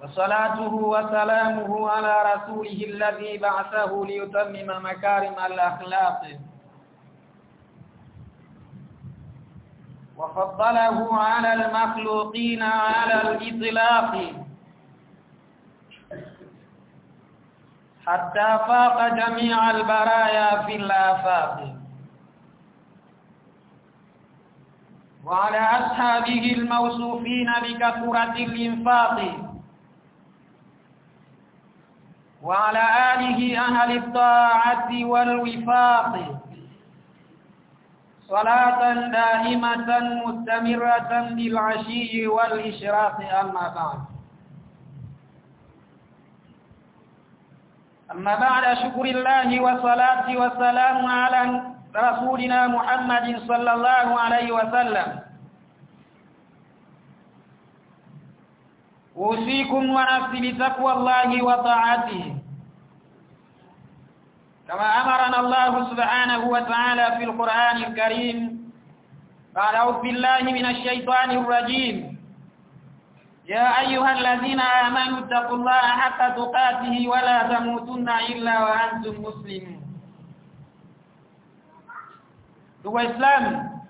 وصلاته وسلامه على رسوله الذي بعثه ليتمم مكارم الأخلاق. وفضله على المخلوقين على الإطلاق. حتى فاق جميع البرايا في الآفاق. وعلى أصحابه الموصوفين بكثرة الإنفاق. وعلى آله أهل الطاعة والوفاق. صلاة دائمة مستمرة بالعشي والإشراق أما بعد. أما بعد شكر الله والصلاة والسلام على رسولنا محمد صلى الله عليه وسلم. أوصيكم ونفسي بتقوى الله وطاعته. كما أمرنا الله سبحانه وتعالى في القرآن الكريم قال أعوذ بالله من الشيطان الرجيم. يا أيها الذين آمنوا اتقوا الله حق تقاته ولا تموتن إلا وأنتم مسلمون. Waislamu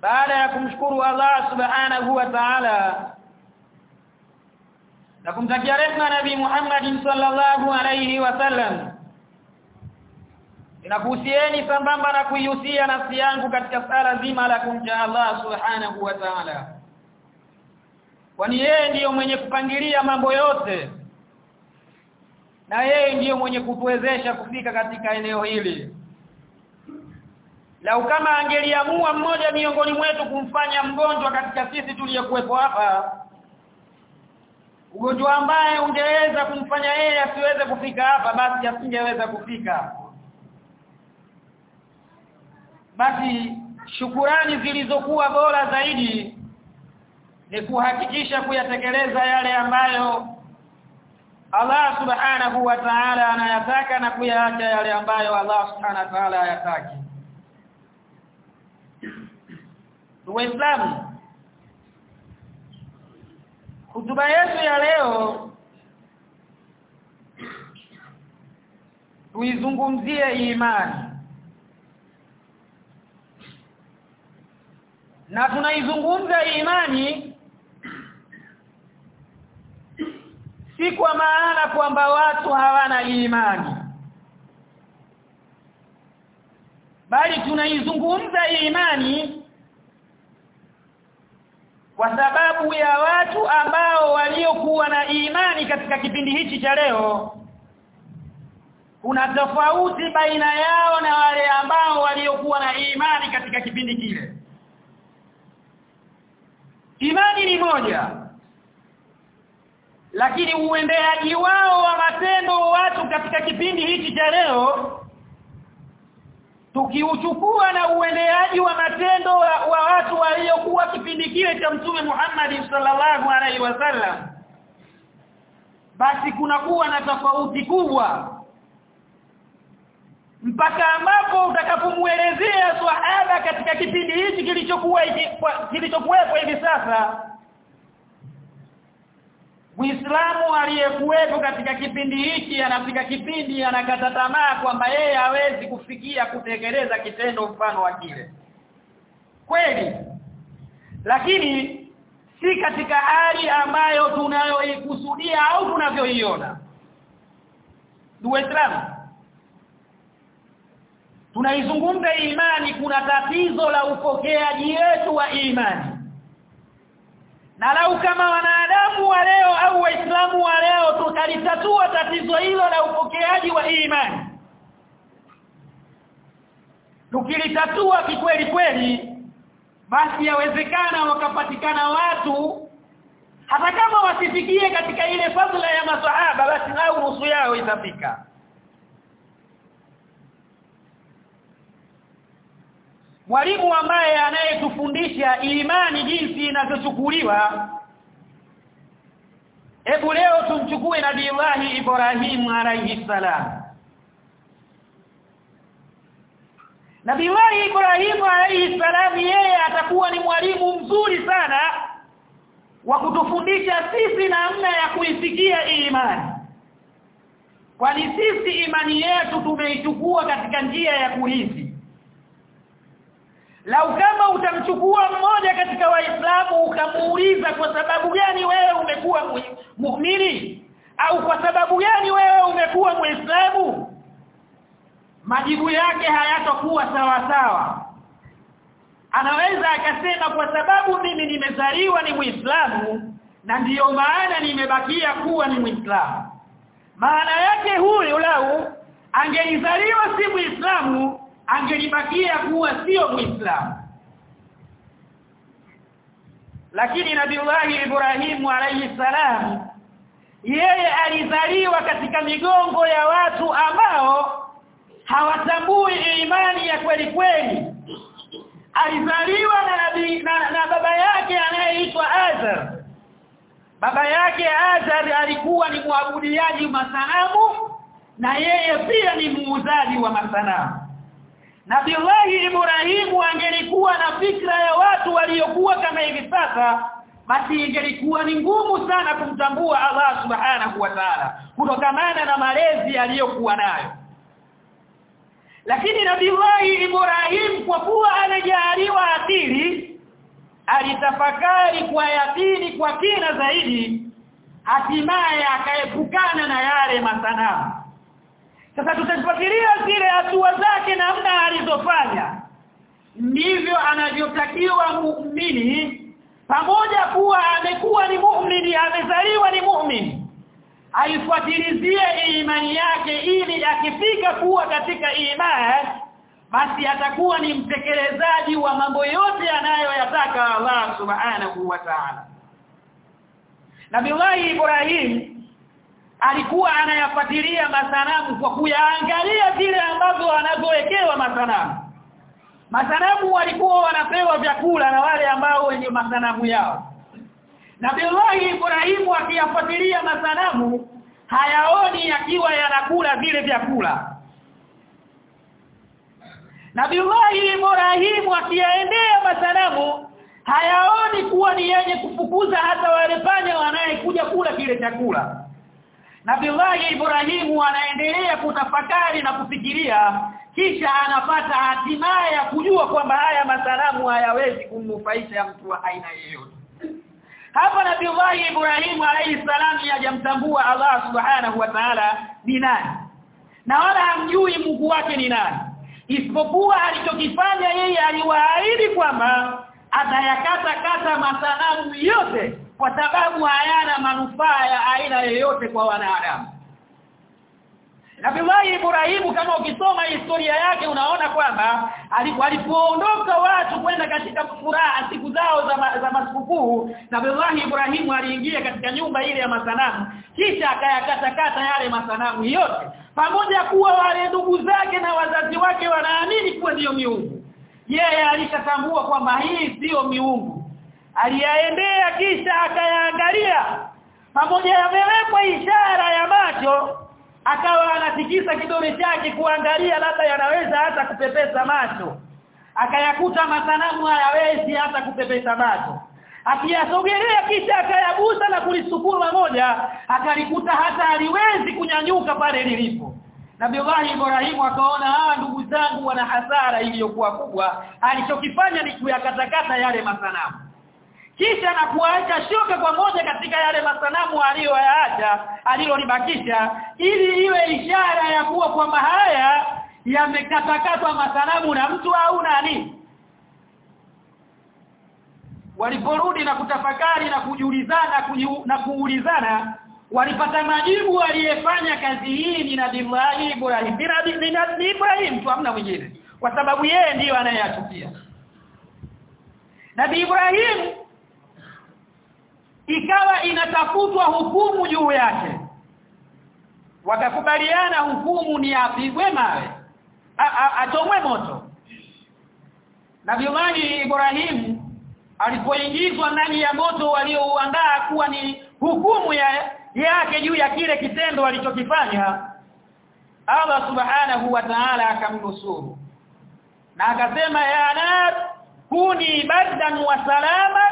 baada ya kumshukuru Allah Subhanahu wa Ta'ala na kumtakia rehema Nabii Muhammad sallallahu alayhi wasallam inakuhusieni sambamba na kuihusia nafsi yangu katika sala zima la kumcha Allah Subhanahu wa Ta'ala. Kwani yeye ndiyo mwenye kupangilia mambo yote na yeye ndiyo mwenye kutuwezesha kufika katika eneo hili Lau kama angeliamua mmoja miongoni mwetu kumfanya mgonjwa katika sisi tuliyokuwepo hapa ugonjwa ambaye ungeweza kumfanya yeye asiweze kufika hapa basi asingeweza kufika. Basi shukurani zilizokuwa bora zaidi ni kuhakikisha kuyatekeleza yale ambayo Allah subhanahu wa ta'ala anayataka na kuyaacha yale ambayo Allah subhanahu wa ta'ala hayataki Waislamu. Hutuba yetu ya leo tuizungumzie imani. Na tunaizungumza imani si kwa maana kwamba watu hawana imani. Bali tunaizungumza imani kwa sababu ya watu ambao waliokuwa na imani katika kipindi hichi cha leo kuna tofauti baina yao na wale ambao waliokuwa na imani katika kipindi kile. Imani ni moja lakini uendeaji wao wa matendo watu katika kipindi hichi cha leo tukiuchukua na uendeaji wa matendo wa, wa watu waliokuwa kipindi kile cha mtume Muhammad sallallahu alaihi wasallam basi kunakuwa na tofauti kubwa. Mpaka ambapo utakapomuelezea swahaba katika kipindi hichi kilichokuwa kilichokuwepo hivi sasa Muislamu aliyekuwepo katika kipindi hiki anafika kipindi anakata tamaa kwamba yeye hawezi kufikia kutekeleza kitendo mfano wa kile. Kweli. Lakini si katika hali ambayo tunayoikusudia au tunavyoiona. Waislamu Tunaizungumza imani kuna tatizo la upokeaji wetu wa imani. Na lau kama wanadamu wa leo au waislamu wa leo tutalitatua tatizo hilo la upokeaji wa imani. Tukilitatua kikweli kweli basi yawezekana wakapatikana watu hata kama wasifikie katika ile fadhila ya maswahaba basi au nusu yao itafika. Mwalimu ambaye anayetufundisha imani jinsi inavyochukuliwa. Hebu leo tumchukue Nabii Ibrahim alayhi salam. Nabii Ibrahim alayhi salam yeye atakuwa ni mwalimu mzuri sana wa kutufundisha sisi namna ya kuisikia imani. Kwani sisi imani yetu tumeichukua katika njia ya kurithi lau kama utamchukua mmoja katika waislamu ukamuuliza kwa sababu gani wewe umekuwa muumini au kwa sababu gani wewe umekuwa muislamu? Majibu yake hayatakuwa sawa sawa anaweza akasema kwa sababu mimi nimezaliwa ni muislamu na ndiyo maana nimebakia kuwa ni muislamu. Maana yake huyu lau angeizaliwa si muislamu angelibakia kuwa sio muislamu. Lakini nabiullahi Ibrahimu alayhi salam yeye alizaliwa katika migongo ya watu ambao hawatambui imani ya kweli kweli. Alizaliwa na, nabi, na, na baba yake anayeitwa Azar. Baba yake Azar alikuwa ni muabudiaji masanamu na yeye pia ni muuzaji wa masanamu Nabiullahi Ibrahimu angelikuwa na fikra ya watu waliokuwa kama hivi sasa basi ingelikuwa ni ngumu sana kumtambua Allah Subhanahu wa Ta'ala kutokana na malezi aliyokuwa nayo. Lakini Nabiullahi Ibrahim kwa kuwa anajaliwa akili alitafakari kwa yakini kwa kina zaidi hatimaye akaepukana na yale masanamu sasa tutafikiria zile hatua zake namna alizofanya ndivyo anavyotakiwa muumini. Pamoja kuwa amekuwa ni muumini amezaliwa ni muumini aifuatilizie imani yake ili akifika kuwa katika imani basi atakuwa ni mtekelezaji wa mambo yote anayoyataka Allah subhanahu wa ta'ala. Nabii Ibrahim alikuwa anayafatilia masanamu kwa kuyaangalia vile ambavyo wanavyowekewa masanamu. Masanamu walikuwa wanapewa vyakula na wale ambao wenye masanamu yao. Nabii Ibrahimu akiyafatilia masanamu hayaoni akiwa yanakula vile vyakula. Nabii Ibrahimu akiyaendea masanamu hayaoni kuwa ni yenye kufukuza hata wale panya wanayekuja kula kile chakula Nabii Ibrahimu anaendelea kutafakari na kufikiria kisha anapata hatimaye ya kujua kwamba haya masalamu hayawezi kumnufaisha mtu wa aina yoyote hapa Nabii Ibrahimu alayhi salam hajamtambua Allah subhanahu wa ta'ala ni nani na wala hamjui Mungu wake ni nani. Isipokuwa alichokifanya yeye aliwaahidi kwamba atayakata kata masanamu yote kwa sababu hayana manufaa ya aina yoyote kwa wanadamu. Nabii Ibrahimu kama ukisoma historia yake unaona kwamba alipoondoka watu kwenda katika furaha siku zao za, ma, za masikukuu Nabii Ibrahimu aliingia katika nyumba ile ya masanamu kisha akayakatakata yale masanamu yote pamoja kuwa wale ndugu zake na wazazi wake wanaamini kuwa ndiyo miungu. Yeye alishatambua kwamba hii sio miungu aliyaendea kisha akayaangalia pamoja yamewekwa ishara ya macho akawa anatikisa kidole chake kuangalia labda yanaweza hata kupepesa macho. Akayakuta masanamu hayawezi hata kupepesa macho. Akiyasogelea kisha akayagusa na kulisukuma moja akalikuta hata aliwezi kunyanyuka pale lilipo. Nabii Ibrahimu akaona hawa ndugu zangu wana hasara iliyokuwa kubwa. Alichokifanya ni kuyakatakata yale masanamu kisha na kuacha shoka kwa moja katika yale masanamu aliyoyaacha alilolibakisha ili iwe ishara ya kuwa kwamba haya yamekatakatwa masanamu na mtu au nani. Waliporudi na kutafakari na kujiulizana na kuulizana walipata majibu aliyefanya kazi hii ni Nabii Ibrahim ni Nabii Ibrahim tu hamna mwingine. Kwa sababu yeye ndiyo anayeyachukia. Nabii Ibrahim ikawa inatafutwa hukumu juu yake. Wakakubaliana hukumu ni apigwe mawe achomwe moto. Na Nabii Ibrahim alipoingizwa ndani ya moto waliouandaa kuwa ni hukumu ya yake juu ya kile kitendo alichokifanya Allah subhanahu wa ta'ala akamnusuru. Na akasema ya nar kuni bardan wa salaman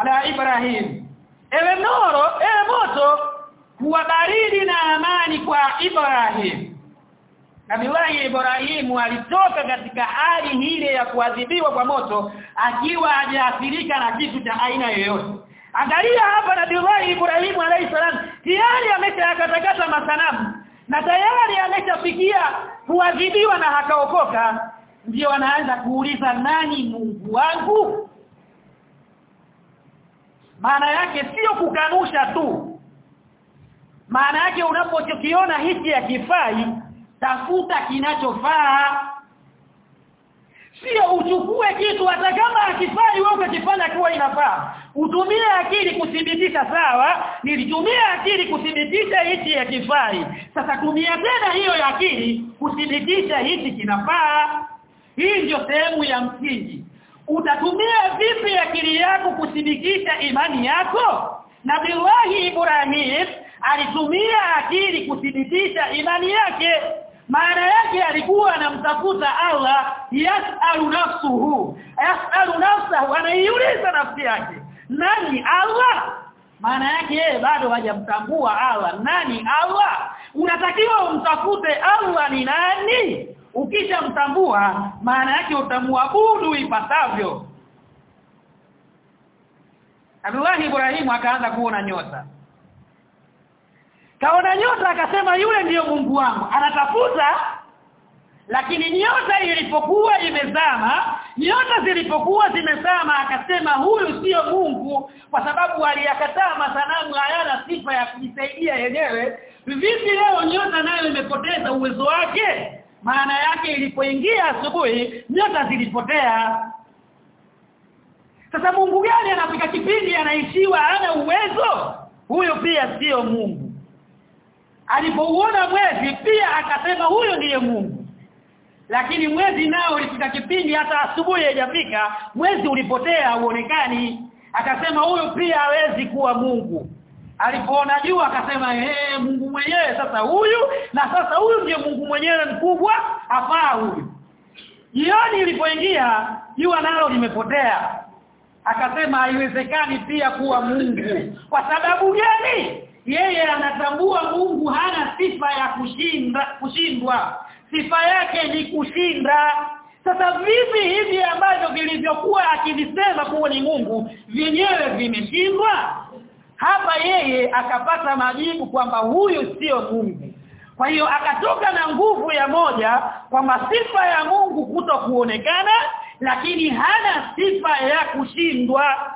ala Ibrahim. Ewe noro ewe moto kuwa baridi na amani kwa Ibrahim. Nabii Ibrahim alitoka katika hali ile ya kuadhibiwa kwa moto akiwa hajaathirika na kitu cha aina yoyote. Angalia hapa Nabii Ibrahim alayhi salam tayari ameshakatakata masanamu na tayari ameshafikia kuadhibiwa na hakaokoka ndio anaanza kuuliza nani Mungu wangu maana yake sio kukanusha tu. Maana yake unapokiona hiki kifai tafuta kinachofaa. Sio uchukue kitu hata kama akifai wewe ukifanya kuwa inafaa. Utumie akili kuthibitisha sawa? Nilitumia akili kuthibitisha hichi yakifai sasa tumia tena hiyo ya akili kuthibitisha hichi kinafaa. Hii ndio sehemu ya msingi utatumia vipi akili yako kusidikisha imani yako? Nabillahi Ibrahim alitumia akili kuthibitisha imani yake. Maana yake alikuwa anamtafuta Allah yasalu nafsuhu. Yasalu nafsahu anaiuliza nafsi yake nani Allah? Maana yake yeye bado hajamtambua Allah. Nani Allah? Unatakiwa umtafute Allah ni nani ukishamtambua maana yake utamwabudu ipasavyo. Abdullah Ibrahim akaanza kuona nyota. Kaona nyota akasema yule ndiyo Mungu wangu. Anatafuta lakini nyota ilipokuwa imezama nyota zilipokuwa zimezama akasema huyu sio Mungu kwa sababu aliyakataa masanamu hayana sifa ya kujisaidia yenyewe. Vipi leo nyota nayo imepoteza uwezo wake maana yake ilipoingia asubuhi nyota zilipotea. Sasa Mungu gani anafika kipindi anaishiwa ana uwezo? Huyo pia sio Mungu. Alipouona mwezi pia akasema huyo ndiye Mungu. Lakini mwezi nao ulifika kipindi hata asubuhi haijafika mwezi ulipotea uonekani akasema huyo pia hawezi kuwa Mungu alipoona jua akasema eh Mungu mwenyewe sasa huyu na sasa huyu ndiye Mungu mwenyewe mkubwa afaa huyu. Jioni ilipoingia jua nalo limepotea. Akasema haiwezekani pia kuwa Mungu. Kwa sababu gani? Yeye anatambua Mungu hana sifa ya kushinda kushindwa. Sifa yake ni kushinda. Sasa vipi hivi ambavyo vilivyokuwa akivisema kuwa ni Mungu vyenyewe vimeshindwa hapa yeye akapata majibu kwamba huyu sio Mungu. Kwa hiyo akatoka na nguvu ya moja kwa masifa ya Mungu kuto kuonekana lakini hana sifa ya kushindwa.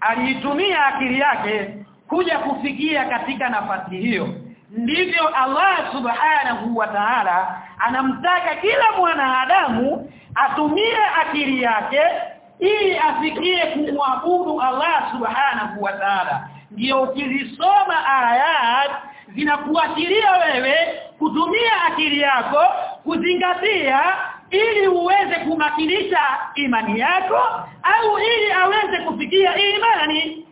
Aliitumia akili yake kuja kufikia katika nafasi hiyo. Ndivyo Allah subhanahu wa ta'ala anamtaka kila mwanadamu atumie akili yake ili afikie kumwabudu Allah subhanahu wa ta'ala. Ndio ukizisoma ayat zinakuashiria wewe kutumia akili yako kuzingatia ili uweze kumakinisha imani yako au ili aweze kufikia imani.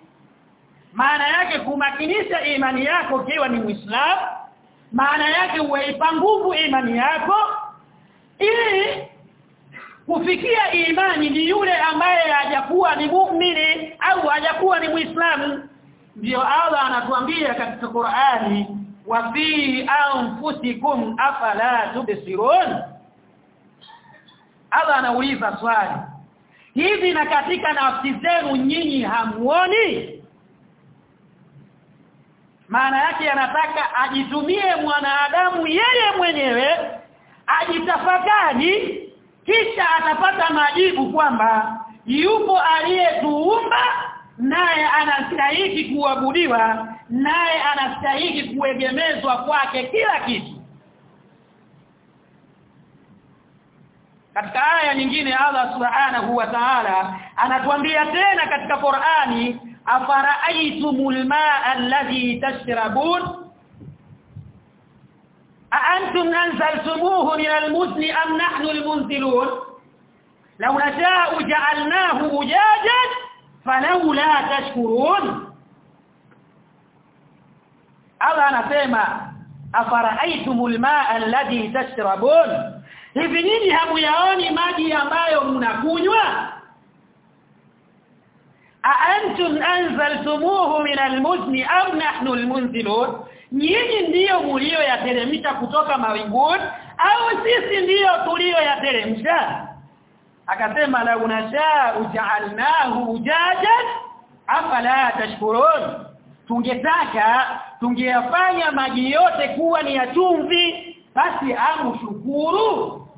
Maana yake kumakinisha imani yako kiwa ni Muislamu maana yake uweipa nguvu imani yako ili kufikia imani ni yule ambaye hajakuwa ni muumini au hajakuwa ni Muislamu. Ndio Allah anatuambia katika Qur'ani wa fi anfusikum afala tubsirun. Allah anauliza swali hivi na katika nafsi zenu nyinyi hamuoni? Maana yake anataka ajitumie mwanadamu yeye mwenyewe ajitafakari kisha atapata majibu kwamba yupo aliyetuumba naye anastahili kuabudiwa naye anastahili kuegemezwa kwake kila kitu. Katika aya nyingine Allah subhanahu wa ta'ala anatuambia tena katika Qur'ani afara'aytumul ma'a alladhi tashrabun أأنتم أنزلتموه من المزن أم نحن المنزلون؟ لو نشاء جعلناه أجاجا فلولا تشكرون. ألا نسيما أفرأيتم الماء الذي تشربون؟ هبنيني هم يعاني ماجي ما يوم نكونوا أأنتم أنزلتموه من المزن أم نحن المنزلون؟ Nyinyi ndiyo mulio yateremsha kutoka mawinguni au sisi ndiyo tulio yateremsha akasema la unasha uja'alnahu ujajan afala tashkurun. Tungetaka tungeyafanya maji yote kuwa ni ya chumvi basi amu shukuru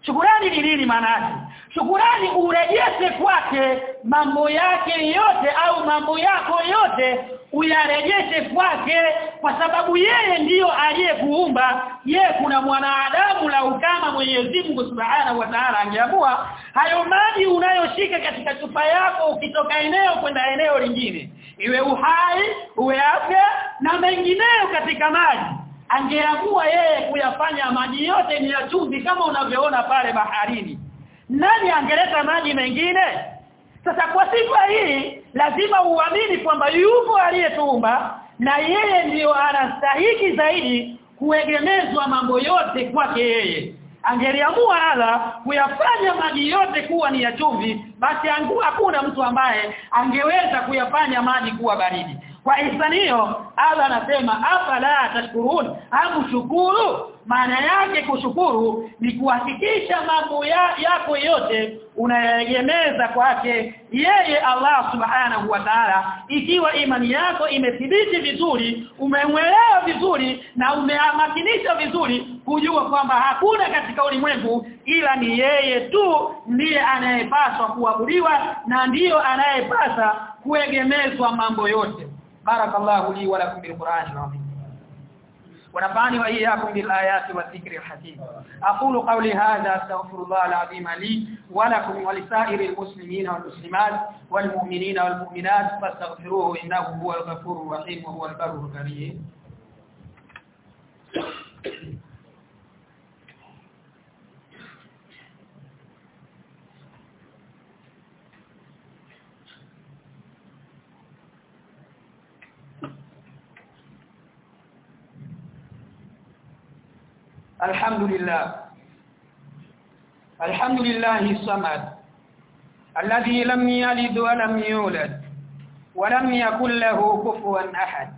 shukurani ni nini maana yake? Shukurani urejeshe kwake mambo yake yote au mambo yako yote uyarejeshe kwake kwa sababu yeye ndiyo aliyekuumba. Yeye kuna mwanadamu la ukama Mwenyezi Mungu Subhanahu wa Ta'ala angeamua. Hayo maji unayoshika katika chupa yako ukitoka eneo kwenda eneo lingine iwe uhai uwe afya na mengineyo katika maji angeamua yeye kuyafanya maji yote ni ya chumvi kama unavyoona pale baharini. Nani angeleta maji mengine? Sasa kwa sifa hii lazima uamini kwamba yupo aliyetuumba na yeye ndiyo anastahiki zaidi kuegemezwa mambo yote kwake yeye angeliamua ala kuyafanya maji yote kuwa ni ya chumvi basi angua hakuna mtu ambaye angeweza kuyafanya maji kuwa baridi. Kwa ihsani hiyo Allah anasema afala tashkurun? Hamu shukuru maana yake kushukuru ni kuhakikisha mambo ya, yako yote unayegemeza kwake yeye Allah subhanahu wa ta'ala. Ikiwa imani yako imethibiti vizuri umemwelewa vizuri na umeamakinisha vizuri kujua kwamba hakuna katika ulimwengu ila ni yeye tu ndiye anayepaswa kuabudiwa na ndiyo anayepasa kuegemezwa mambo yote barakallahu li wa lakum bil qur'ani al-azim ونفعني وإياكم بالآيات والذكر الحكيم أقول قولي هذا استغفر الله العظيم لي ولكم ولسائر المسلمين والمسلمات والمؤمنين والمؤمنات فاستغفروه إنه هو الغفور الرحيم وهو البر الكريم alhamdulillah. Alhamdulillah samad. Alladhi lam yalid wa lam yulad wa lam yakul lahu kufuwan ahad.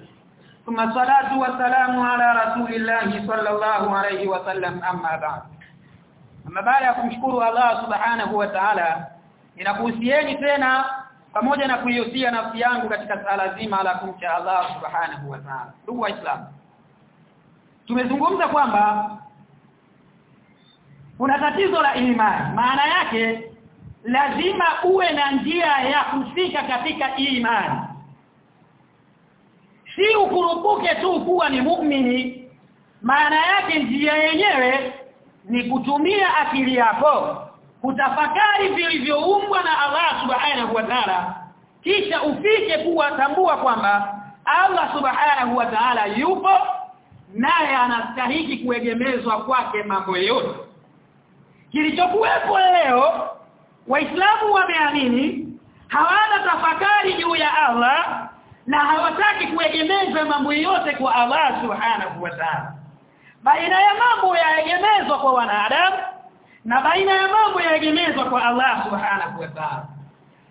Thumma salatu wa salamu ala rasulillahi sallallahu alayhi wa sallam amma ba'd. Amma baada ya kumshukuru Allah subhanahu wa ta'ala ninakuhusieni tena pamoja na kuihusia nafsi yangu katika sala zima la kumcha Allah subhanahu wa ta'ala. Ndugu waislamu tumezungumza kwamba kuna tatizo la imani. Maana yake lazima uwe na njia ya kufika katika imani. Si ukurupuke tu kuwa ni muumini maana yake njia yenyewe ni kutumia akili yako kutafakari vilivyoumbwa na Allah subhanahu wa ta'ala kisha ufike kuwa tambua kwamba Allah subhanahu wa ta'ala yupo naye anastahili kuegemezwa kwake mambo yote kilichokuwepo leo waislamu wameamini hawana tafakari juu ya Allah na hawataki kuegemeza mambo yote kwa Allah subhanahu wa ta'ala. Baina ya mambo yaegemezwa kwa wanadamu na baina ya mambo yaegemezwa kwa Allah subhanahu wa ta'ala.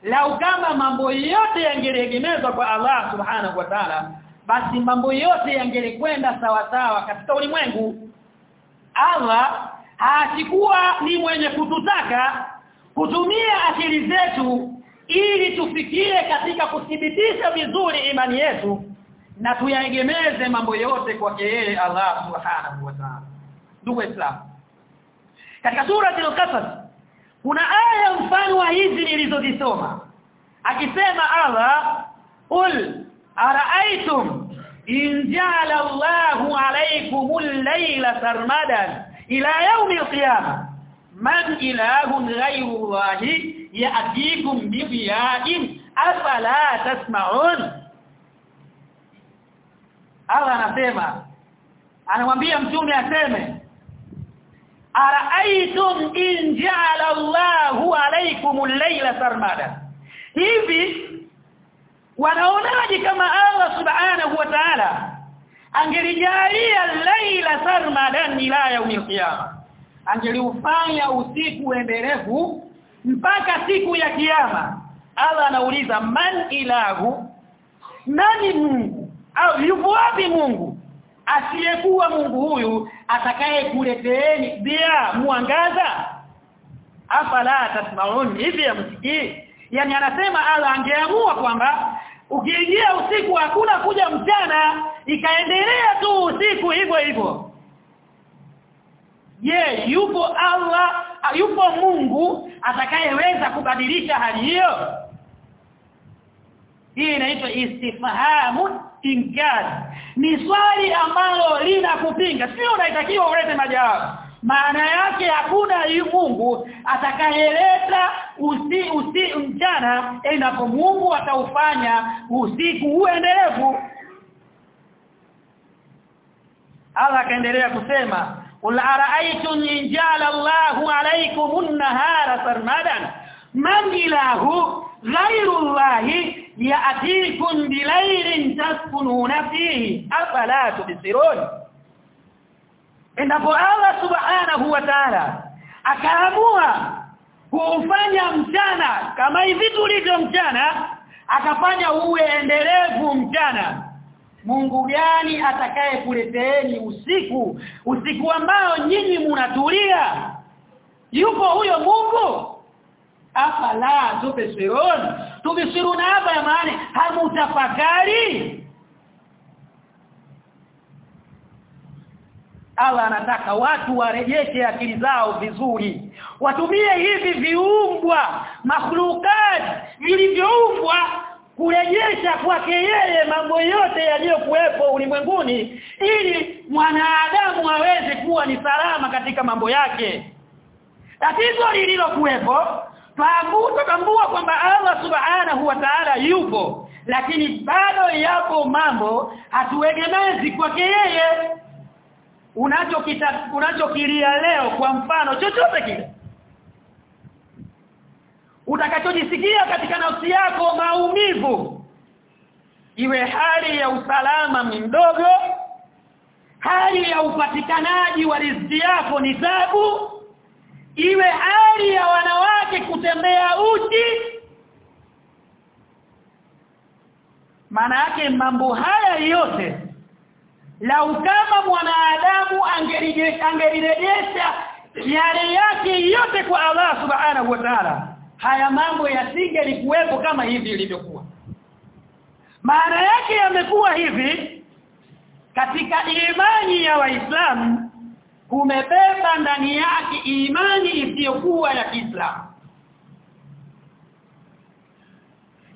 Lau kama mambo yote yangeegemezwa kwa Allah subhanahu wa ta'ala basi mambo yote yangelikwenda sawa sawa katika ulimwengu. Allah hachikuwa ni mwenye kututaka kutumia akili zetu ili tufikie katika kuthibitisha vizuri imani yetu na tuyaegemeze mambo yote kwake yeye Allah subhanahu wa ta'ala. Ndugu Islam katika sura al-Qasas kuna aya mfano wa hizi nilizozisoma akisema Allah ul ara'aytum in ja'ala Allahu 'alaykumul layla sarmadan ila yaumi alqiyama. Man ilahun ghayru Allahi ya'tikum bi dhiya'in afala tasma'un? Allah anasema anamwambia mtume aseme araaitum in ja'ala Allahu alaykum al-layla sarmada? Hivi wanaonaje kama Allah subhanahu wa ta'ala angelijalia laila sarmadan ila yaumil qiyama angeliufanya usiku endelevu mpaka siku ya kiyama. Allah anauliza man ilahu? Nani Mungu? Au yupo wapi Mungu? Asiyekuwa Mungu huyu atakaye kuleteeni bia mwangaza? Afala tasmaun hivi ya msikii? Yani anasema Allah angeamua kwamba ukiingia usiku hakuna kuja mchana ikaendelea tu usiku hivyo hivyo. Je yupo Allah yupo Mungu atakayeweza kubadilisha hali hiyo? Hii inaitwa istifhamu inkar. Ni swali ambalo lina kupinga sio unaitakiwa ulete majawabu maana yake hakuna Mungu atakayeleta usi, usi mchana endapo Mungu ataufanya usiku uendelevu Allah kaendelea kusema Qul ara'aytum in ja'ala Allahu 'alaykum an-nahara sarmadan? Man ilahu ghayru Allahi ya'tikum bilayrin taskununa fihi? Afala tubsirun Endapo Allah Subhanahu wa Ta'ala akaamua kuufanya mchana kama hivi tulivyo mchana akafanya uwe endelevu mchana Mungu gani atakaye kuleteeni usiku usiku ambao nyinyi mnatulia yupo huyo Mungu? Afala tubsirun tubsiruna hapa ya maana hamutafakari Allah anataka watu warejeshe akili zao vizuri. Watumie hivi viumbwa makhlukat vilivyoumbwa kurejesha kwake yeye mambo yote yaliyokuwepo ulimwenguni ili mwanadamu aweze kuwa ni salama katika mambo yake. Tatizo lililokuwepo tutambua kwamba Allah subhanahu wa ta'ala yupo lakini bado yapo mambo hatuegemezi kwake yeye unachokita unachokilia leo kwa mfano chochote kile. Utakachojisikia katika nafsi yako maumivu iwe hali ya usalama mdogo hali ya upatikanaji wa riziki yako ni tabu iwe hali ya wanawake kutembea uchi. Maana yake mambo haya yote lau kama mwanadamu angelirejesha yale yake yote kwa Allah subhanahu wa ta'ala haya mambo yasingelikuwepo kama hivi ilivyokuwa. Maana yake yamekuwa hivi katika imani ya waislamu kumebeba ndani yake imani isiyokuwa ya Kiislamu.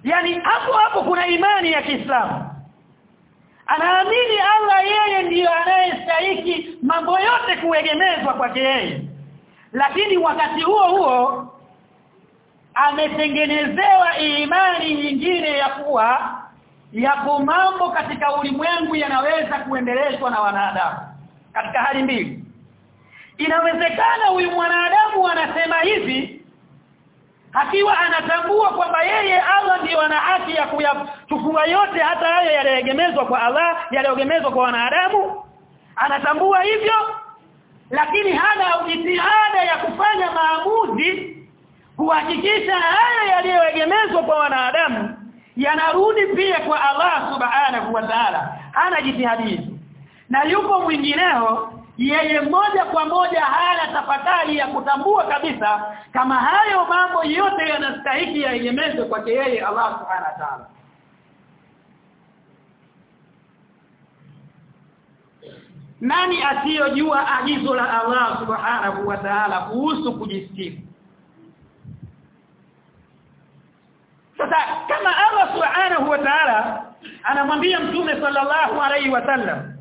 Yani hapo hapo kuna imani ya Kiislamu anaamini Allah yeye ndiyo anayestahiki mambo yote kuegemezwa kwake yeye. Lakini wakati huo huo ametengenezewa imani nyingine ya kuwa yapo mambo katika ulimwengu yanaweza kuendelezwa na wanadamu. Katika hali mbili. Inawezekana huyu mwanadamu anasema hivi akiwa anatambua kwamba yeye Allah ndiyo ana haki ya kuyachukua yote hata hayo yaliyoegemezwa kwa Allah yaliyoegemezwa kwa wanadamu anatambua hivyo lakini hana jitihada ya kufanya maamuzi kuhakikisha hayo yaliyoegemezwa kwa wanadamu yanarudi pia kwa Allah subhanahu wa ta'ala. Hana jitihadi na yupo mwingineo yeye moja kwa moja hana tafakari ya kutambua kabisa kama hayo mambo yote yanastahili yaegemezwe kwake yeye Allah subhanahu wa ta'ala. Nani asiyojua agizo la Allah subhanahu wa ta'ala kuhusu kujistiri sasa kama Allah subhanahu wa ta'ala anamwambia mtume sallallahu alaihi wasallam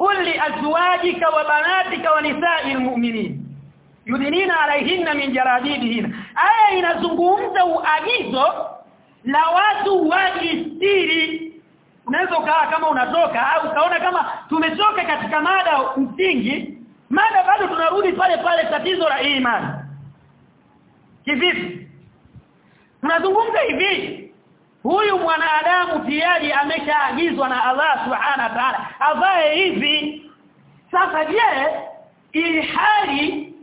قل لازواجك وبناتك ونساء المؤمنين yudinina alaihinna min jarabibihin aya inazungumza uagizo la watu wajistiri unaweza ukawa kama unatoka au ukaona kama tumetoka katika mada msingi mada bado tunarudi pale pale tatizo la imani kivipi tunazungumza hivi huyu mwanadamu tayari ameshaagizwa na Allah subhana wa ta'ala. Avae hivi. Sasa je ili hali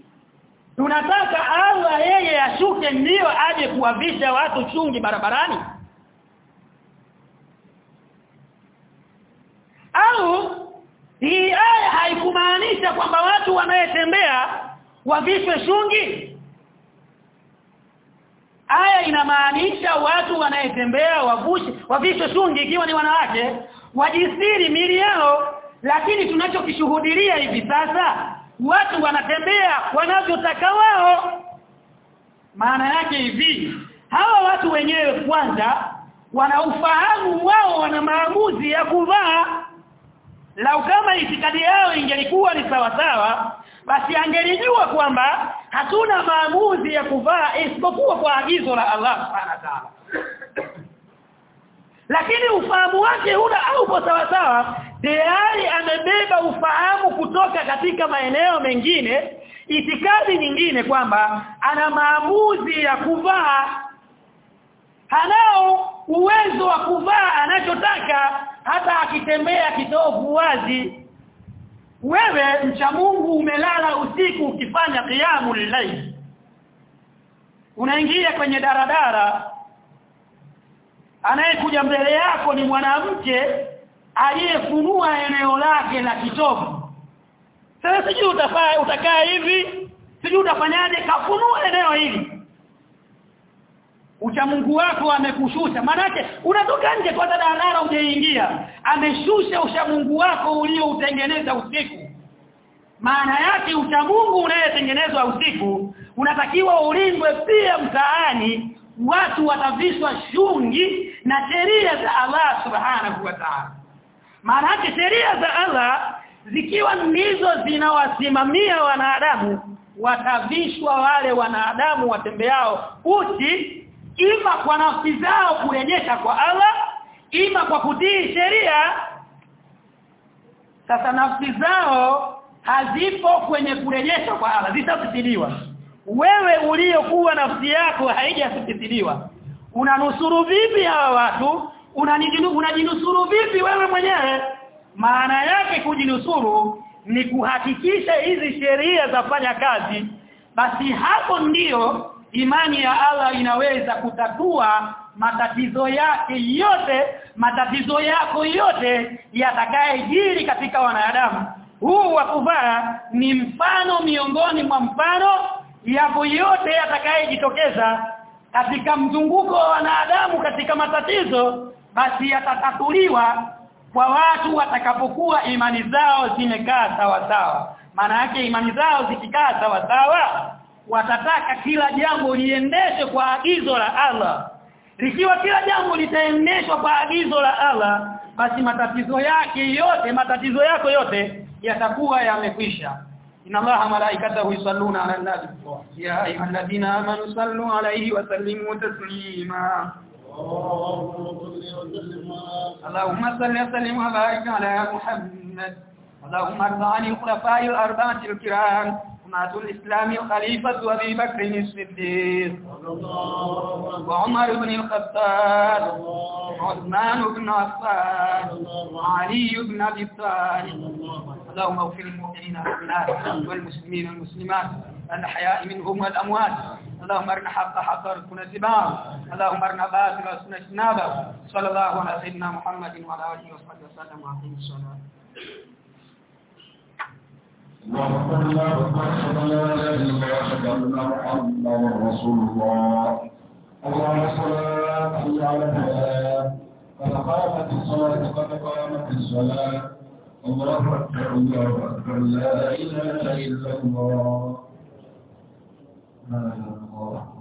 tunataka Allah yeye ashuke ndio aje kuwavisha watu chungi barabarani? Au hii aya haikumaanisha kwamba watu wanayetembea wavishwe shungi aya inamaanisha watu wanayetembea wavushe wavishwe shungi ikiwa ni wanawake wajisiri mili yao. Lakini tunachokishuhudia hivi sasa watu wanatembea wanavyotaka wao. Maana yake hivi hawa watu wenyewe kwanza wanaufahamu wao wana maamuzi ya kuvaa. Lau kama itikadi yao ingelikuwa ni sawa sawa basi angelijua kwamba hatuna maamuzi ya kuvaa isipokuwa kwa agizo la Allah subhanahu wa ta'ala. Lakini ufahamu wake huna au kwa sawa sawa tayari amebeba ufahamu kutoka katika maeneo mengine itikadi nyingine kwamba ana maamuzi ya kuvaa. Hanao uwezo wa kuvaa anachotaka hata akitembea kitovu wazi wewe mcha Mungu umelala usiku ukifanya qiyamu lillahi unaingia kwenye daradara. Anayekuja mbele yako ni mwanamke aliyefunua eneo lake la kitovu. Sasa sijui utakaa hivi? Sijui utafanyaje? Kafunua eneo hili uchamungu wako amekushusha. Manake unatoka nje kwa daladala ujeingia ameshusha uchamungu wako ulioutengeneza usiku. Maana yake uchamungu unayetengenezwa usiku unatakiwa ulindwe pia mtaani. Watu watavishwa shungi na sheria za Allah subhanahu wa ta'ala. Maana yake sheria za Allah zikiwa ndizo zinawasimamia wanadamu watavishwa wale wanadamu watembeao uchi ima kwa nafsi zao kurejesha kwa Allah ima kwa kutii sheria. Sasa nafsi zao hazipo kwenye kurejeshwa kwa Allah zitasitiliwa wewe uliyokuwa nafsi yako haijasitiliwa unanusuru vipi hawa watu? Unajinusuru vipi wewe mwenyewe? Maana yake kujinusuru ni kuhakikisha hizi sheria zafanya kazi. Basi hapo ndiyo imani ya Allah inaweza kutatua matatizo yake yote matatizo yako yote yatakayejiri katika wanadamu. Huu wa kuvaa ni mfano miongoni mwa mfano yapo yote yatakayejitokeza katika mzunguko wa wanadamu katika matatizo basi yatatatuliwa kwa watu watakapokuwa imani zao zimekaa sawa sawa maana yake imani zao zikikaa sawa sawa watataka kila jambo liendeshwe kwa agizo la Allah likiwa kila jambo litaendeshwa kwa agizo la Allah basi matatizo yake yote matatizo yako yote yatakuwa yamekwisha inna allaha malaikatahu yusalluna ala nabi ya ayyuhalladhina amanu sallu alayhi wa sallimu taslima اللهم صل وسلم وبارك على محمد اللهم ارض عن الخلفاء الاربعه الكرام أمة الإسلام خليفة أبي بكر الصديق وعمر بن الخطاب وعثمان بن عفان وعلي بن أبي طالب. اللهم اغفر للمؤمنين والمؤمنات والمسلمين والمسلمات الأحياء منهم والأموات. اللهم ارنا حق حق وارزقنا اتباعه. اللهم ارنا باطل وارزقنا اجتنابه. صلى الله على سيدنا محمد وعلى آله وصحبه وسلم. وعليه الصلاه اللهم صل على سيدنا محمد رسول الله اللهم صل على الفلاح قد قامت الصلاة قد قامت الصلاة الله أكبر الله أكبر لا إله إلا الله لا إله إلا الله